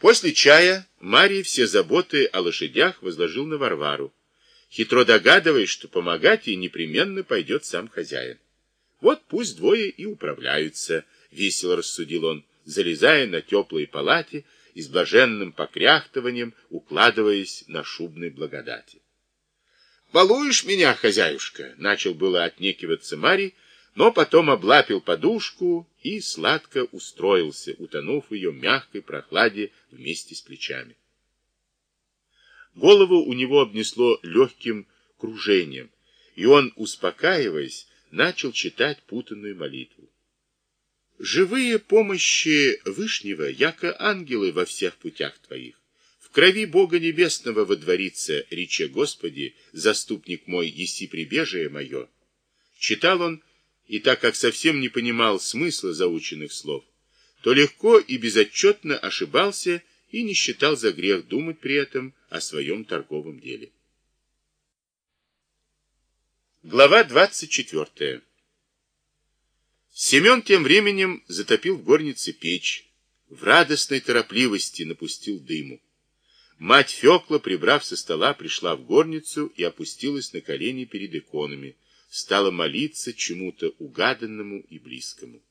После чая Марий все заботы о лошадях возложил на Варвару, хитро догадываясь, что помогать ей непременно пойдет сам хозяин. Вот пусть двое и управляются, весело рассудил он, залезая на теплые палати и с блаженным покряхтыванием укладываясь на шубной благодати. «Балуешь меня, хозяюшка?» — начал было отнекиваться Марий, но потом облапил подушку и сладко устроился, утонув в ее мягкой прохладе вместе с плечами. Голову у него обнесло легким кружением, и он, успокаиваясь, начал читать путанную молитву. «Живые помощи Вышнего, яко ангелы во всех путях твоих. В крови Бога Небесного водворится, рече Господи, заступник мой, еси прибежие мое». Читал он и так как совсем не понимал смысла заученных слов, то легко и безотчетно ошибался и не считал за грех думать при этом о своем торговом деле. Глава 24. Семен тем временем затопил в горнице печь, в радостной торопливости напустил дыму. Мать Фекла, прибрав со стола, пришла в горницу и опустилась на колени перед иконами, стала молиться чему-то угаданному и близкому.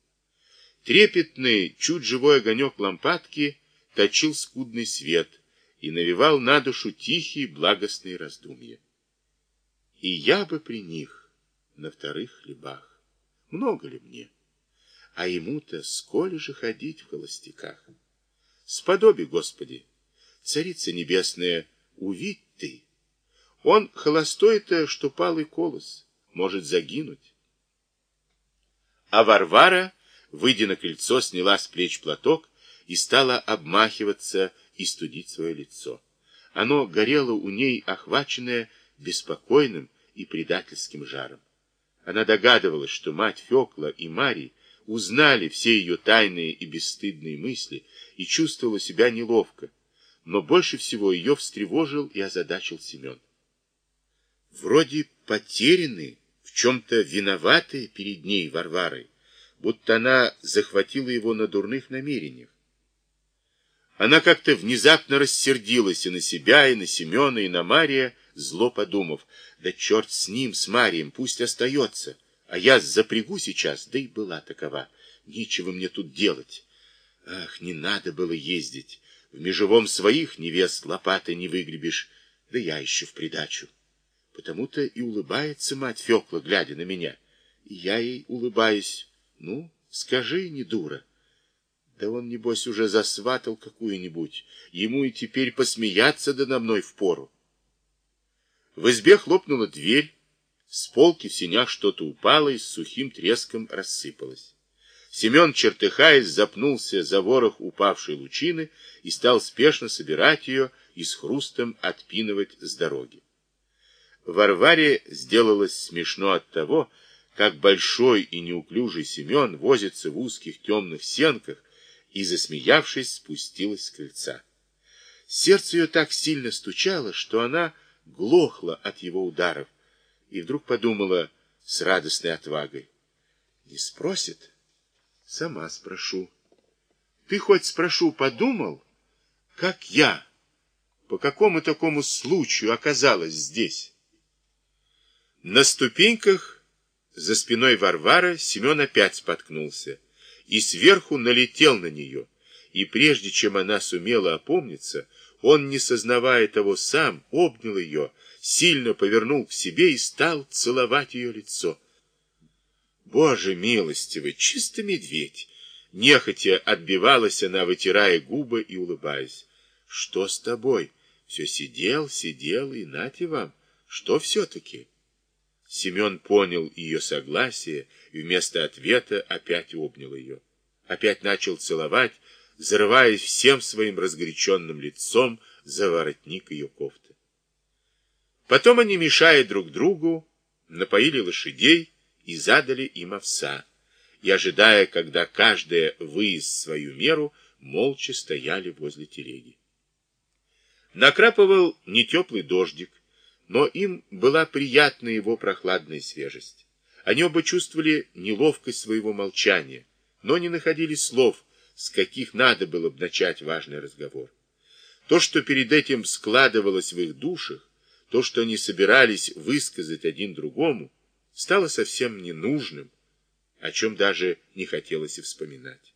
Трепетный, чуть живой огонек лампадки точил скудный свет и навевал на душу тихие благостные раздумья. И я бы при них на вторых хлебах. Много ли мне? А ему-то сколь же ходить в холостяках? Сподоби, Господи, Царица Небесная, увидь ты. Он холостой-то, что палый колос может загинуть. А Варвара, выйдя на крыльцо, сняла с плеч платок и стала обмахиваться и студить свое лицо. Оно горело у ней, охваченное беспокойным и предательским жаром. Она догадывалась, что мать Фекла и Марий узнали все ее тайные и бесстыдные мысли и чувствовала себя неловко, но больше всего ее встревожил и озадачил Семен. Вроде потерянный, чем-то виноватая перед ней Варварой, будто она захватила его на дурных намерениях. Она как-то внезапно рассердилась и на себя, и на Семена, и на Мария, зло подумав, да черт с ним, с Марием, пусть остается, а я запрягу сейчас, да и была такова, нечего мне тут делать. Ах, не надо было ездить, в межевом своих невест лопатой не выгребешь, да я еще в придачу. Потому-то и улыбается мать Фекла, глядя на меня. И я ей улыбаюсь. Ну, скажи, не дура. Да он, небось, уже засватал какую-нибудь. Ему и теперь посмеяться да на мной впору. В избе хлопнула дверь. С полки в сенях что-то упало и с сухим треском рассыпалось. Семен, чертыхаясь, запнулся за ворох упавшей лучины и стал спешно собирать ее и с хрустом отпинывать с дороги. Варваре сделалось смешно от того, как большой и неуклюжий Семен возится в узких темных сенках и, засмеявшись, спустилась с крыльца. Сердце ее так сильно стучало, что она глохла от его ударов и вдруг подумала с радостной отвагой. Не спросит? Сама спрошу. Ты хоть спрошу, подумал, как я, по какому такому случаю оказалась здесь? На ступеньках за спиной Варвары Семен опять споткнулся и сверху налетел на нее. И прежде чем она сумела опомниться, он, не сознавая того сам, обнял ее, сильно повернул к себе и стал целовать ее лицо. Боже милостивый, чисто медведь! Нехотя отбивалась она, вытирая губы и улыбаясь. Что с тобой? Все сидел, сидел, и нате вам. Что все-таки? Семен понял ее согласие и вместо ответа опять обнял ее. Опять начал целовать, зарываясь всем своим разгоряченным лицом за воротник ее кофты. Потом они, мешая друг другу, напоили лошадей и задали им овса, и, ожидая, когда каждая выезд свою меру, молча стояли возле телеги. Накрапывал нетеплый дождик, но им была приятна его прохладная свежесть. Они оба чувствовали неловкость своего молчания, но не находили слов, с каких надо было бы начать важный разговор. То, что перед этим складывалось в их душах, то, что они собирались высказать один другому, стало совсем ненужным, о чем даже не хотелось и вспоминать.